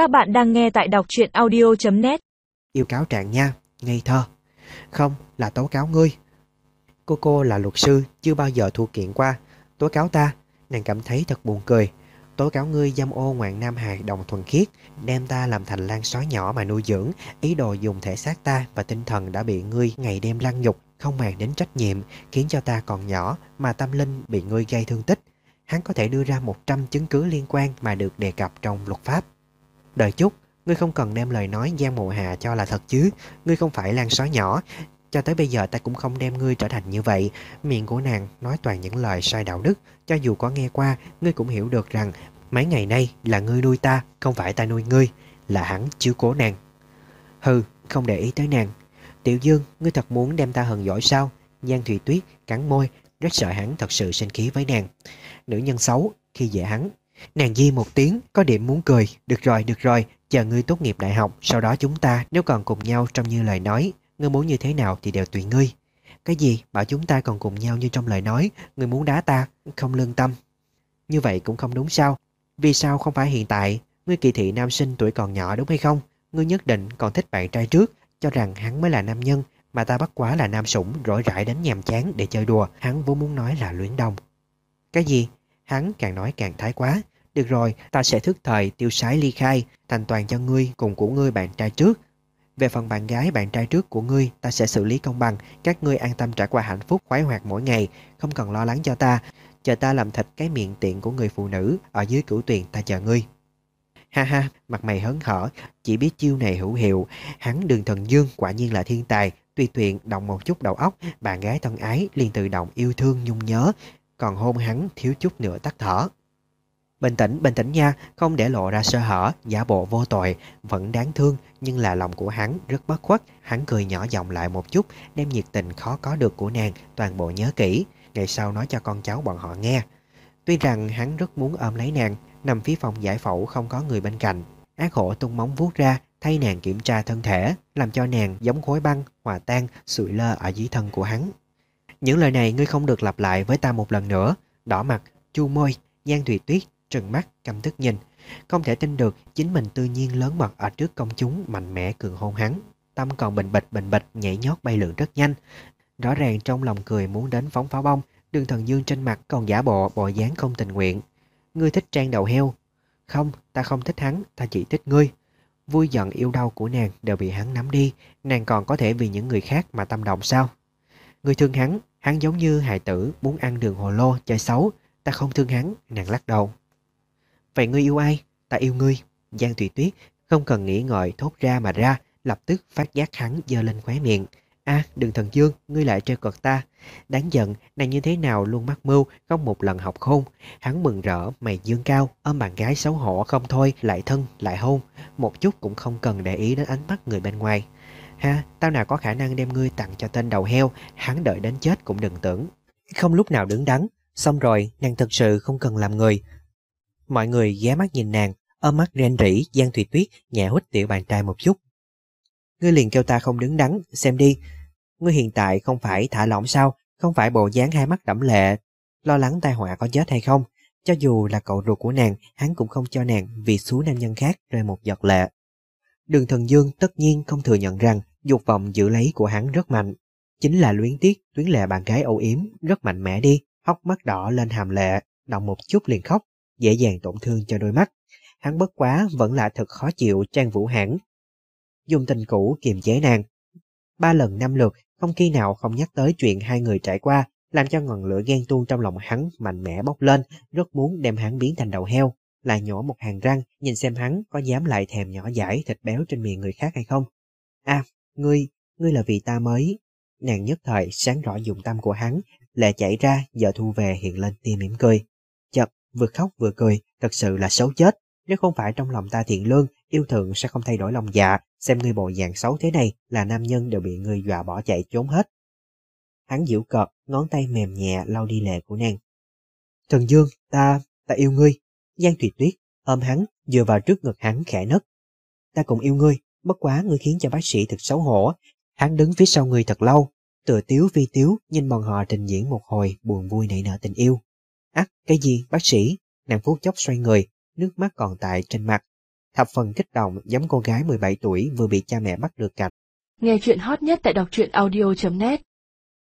Các bạn đang nghe tại đọc truyện audio.net Yêu cáo trạng nha, ngây thơ. Không, là tố cáo ngươi. Cô cô là luật sư, chưa bao giờ thua kiện qua. Tố cáo ta, nàng cảm thấy thật buồn cười. Tố cáo ngươi dâm ô ngoạn nam hài đồng thuần khiết, đem ta làm thành lan sói nhỏ mà nuôi dưỡng, ý đồ dùng thể xác ta và tinh thần đã bị ngươi ngày đêm lăng nhục, không màng đến trách nhiệm, khiến cho ta còn nhỏ mà tâm linh bị ngươi gây thương tích. Hắn có thể đưa ra 100 chứng cứ liên quan mà được đề cập trong luật pháp. Đợi chút, ngươi không cần đem lời nói Giang Mộ Hà cho là thật chứ, ngươi không phải lan sói nhỏ. Cho tới bây giờ ta cũng không đem ngươi trở thành như vậy. Miệng của nàng nói toàn những lời sai đạo đức, cho dù có nghe qua, ngươi cũng hiểu được rằng mấy ngày nay là ngươi nuôi ta, không phải ta nuôi ngươi, là hắn chiếu cố nàng. Hừ, không để ý tới nàng. Tiểu Dương, ngươi thật muốn đem ta hờn giỏi sao? Giang Thủy Tuyết cắn môi, rất sợ hắn thật sự sinh khí với nàng. Nữ nhân xấu, khi dễ hắn. Nàng di một tiếng, có điểm muốn cười. Được rồi, được rồi, chờ ngươi tốt nghiệp đại học, sau đó chúng ta nếu còn cùng nhau trong như lời nói, ngươi muốn như thế nào thì đều tùy ngươi. Cái gì? Bảo chúng ta còn cùng nhau như trong lời nói, ngươi muốn đá ta, không lương tâm. Như vậy cũng không đúng sao? Vì sao không phải hiện tại? Ngươi kỳ thị nam sinh tuổi còn nhỏ đúng hay không? Ngươi nhất định còn thích bạn trai trước, cho rằng hắn mới là nam nhân, mà ta bắt quá là nam sủng rỗi rãi đến nhàm chán để chơi đùa, hắn vốn muốn nói là luyến đồng. Cái gì? Hắn càng nói càng thái quá. Được rồi, ta sẽ thức thời tiêu sái ly khai, thành toàn cho ngươi cùng của ngươi bạn trai trước. Về phần bạn gái bạn trai trước của ngươi, ta sẽ xử lý công bằng, các ngươi an tâm trải qua hạnh phúc khoái hoạt mỗi ngày, không cần lo lắng cho ta. Chờ ta làm thịt cái miệng tiện của người phụ nữ, ở dưới cửu tuyền ta chờ ngươi. Ha ha, mặt mày hớn hở, chỉ biết chiêu này hữu hiệu, hắn đường thần dương quả nhiên là thiên tài, tùy tiện động một chút đầu óc, bạn gái thân ái liền tự động yêu thương nhung nhớ, còn hôn hắn thiếu chút nữa tắt thở. Bình tĩnh, bình tĩnh nha, không để lộ ra sơ hở, giả bộ vô tội, vẫn đáng thương, nhưng là lòng của hắn rất bất khuất. Hắn cười nhỏ giọng lại một chút, đem nhiệt tình khó có được của nàng, toàn bộ nhớ kỹ, ngày sau nói cho con cháu bọn họ nghe. Tuy rằng hắn rất muốn ôm lấy nàng, nằm phía phòng giải phẫu không có người bên cạnh. Ác hổ tung móng vuốt ra, thay nàng kiểm tra thân thể, làm cho nàng giống khối băng, hòa tan, sụi lơ ở dưới thân của hắn. Những lời này ngươi không được lặp lại với ta một lần nữa. Đỏ mặt, chu môi, Giang Thùy Tuyết, trừng mắt, căm tức nhìn. Không thể tin được chính mình tự nhiên lớn mật ở trước công chúng mạnh mẽ cường hôn hắn. Tâm còn bình bịch bình bịch nhảy nhót bay lượn rất nhanh. Rõ ràng trong lòng cười muốn đến phóng pháo bông, đường thần dương trên mặt còn giả bộ bộ dáng không tình nguyện. Ngươi thích trang đầu heo. Không, ta không thích hắn, ta chỉ thích ngươi. Vui giận yêu đau của nàng đều bị hắn nắm đi, nàng còn có thể vì những người khác mà tâm động sao? Ngươi thương hắn, hắn giống như hài tử muốn ăn đường hồ lô chơi xấu, ta không thương hắn, nàng lắc đầu. Vậy ngươi yêu ai? Ta yêu ngươi. Giang Thủy Tuyết không cần nghĩ ngợi thốt ra mà ra, lập tức phát giác hắn dơ lên khóe miệng. a đừng thần dương, ngươi lại treo cợt ta. Đáng giận, nàng như thế nào luôn mắc mưu, không một lần học khôn. Hắn mừng rỡ, mày dương cao, ôm bạn gái xấu hổ không thôi, lại thân, lại hôn. Một chút cũng không cần để ý đến ánh mắt người bên ngoài. Ha, tao nào có khả năng đem ngươi tặng cho tên đầu heo, hắn đợi đến chết cũng đừng tưởng. Không lúc nào đứng đắn, xong rồi, nàng thật sự không cần làm người. Mọi người ghé mắt nhìn nàng, ôm mắt ren rỉ, Giang Thùy Tuyết nhẹ hút tiểu bàn trai một chút. Ngươi liền kêu ta không đứng đắn, xem đi. Ngươi hiện tại không phải thả lỏng sao, không phải bộ dáng hai mắt đẫm lệ, lo lắng tai họa có chết hay không. Cho dù là cậu ruột của nàng, hắn cũng không cho nàng vì số nam nhân khác rơi một giọt lệ. Đường thần dương tất nhiên không thừa nhận rằng dục vọng giữ lấy của hắn rất mạnh. Chính là luyến tiếc, tuyến lệ bạn gái âu yếm, rất mạnh mẽ đi, hốc mắt đỏ lên hàm lệ, động một chút liền khóc, dễ dàng tổn thương cho đôi mắt. Hắn bất quá vẫn là thật khó chịu trang vũ hãn. Dùng tình cũ kiềm chế nàng. Ba lần năm lượt, không khi nào không nhắc tới chuyện hai người trải qua, làm cho ngọn lửa ghen tuông trong lòng hắn mạnh mẽ bốc lên, rất muốn đem hắn biến thành đầu heo, lại nhổ một hàng răng, nhìn xem hắn có dám lại thèm nhỏ dãi thịt béo trên miệng người khác hay không. À, ngươi, ngươi là vì ta mới. Nàng nhất thời sáng rõ dụng tâm của hắn, lệ chảy ra, giờ thu về hiện lên tia mỉm cười. Chật, vừa khóc vừa cười, thật sự là xấu chết. Nếu không phải trong lòng ta thiện lương, yêu thương sẽ không thay đổi lòng dạ, xem ngươi bộ dạng xấu thế này là nam nhân đều bị người dọa bỏ chạy trốn hết. Hắn giễu cợt, ngón tay mềm nhẹ lau đi lệ của nàng. Thần Dương, ta, ta yêu ngươi. Giang Thủy Tuyết ôm hắn, dựa vào trước ngực hắn khẽ nấc. Ta cũng yêu ngươi, bất quá ngươi khiến cho bác sĩ thật xấu hổ. Hắn đứng phía sau ngươi thật lâu, tựa tiếu phi tiếu nhìn bọn họ trình diễn một hồi buồn vui nảy nở tình yêu. Ác, cái gì, bác sĩ? Nàng phút chốc xoay người, nước mắt còn tại trên mặt. thập phần kích động giống cô gái 17 tuổi vừa bị cha mẹ bắt được cạnh. Nghe chuyện hot nhất tại đọc truyện audio.net